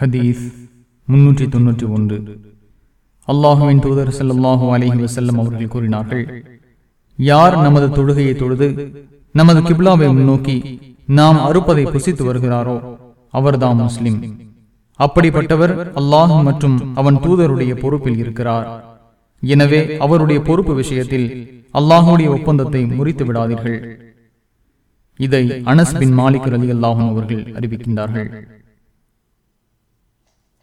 ஹதீஸ் முன்னூற்றி தொன்னூற்றி ஒன்று. அல்லாஹுவின் தூதர் ஸல்லல்லாஹு அலைஹி வசல்லம் அவர்கள் கூறினார்கள் யார் நமது தொழுகையை தொழுது நமது கிப்லாவை முன்னோக்கி நாம் அறுப்பதை புசித்து வருகிறாரோ அவர்தான் முஸ்லிம். அப்படிப்பட்டவர் அல்லாஹ் மற்றும் அவன் தூதருடைய பொறுப்பில் இருக்கிறார். எனவே அவருடைய பொறுப்பு விஷயத்தில் அல்லாஹுடைய ஒப்பந்தத்தை முறித்து விடாதீர்கள். இதை அனஸ் பின் மாலிக் ரலி அல்லாஹும் அவர்கள் அறிவிக்கின்றார்கள்.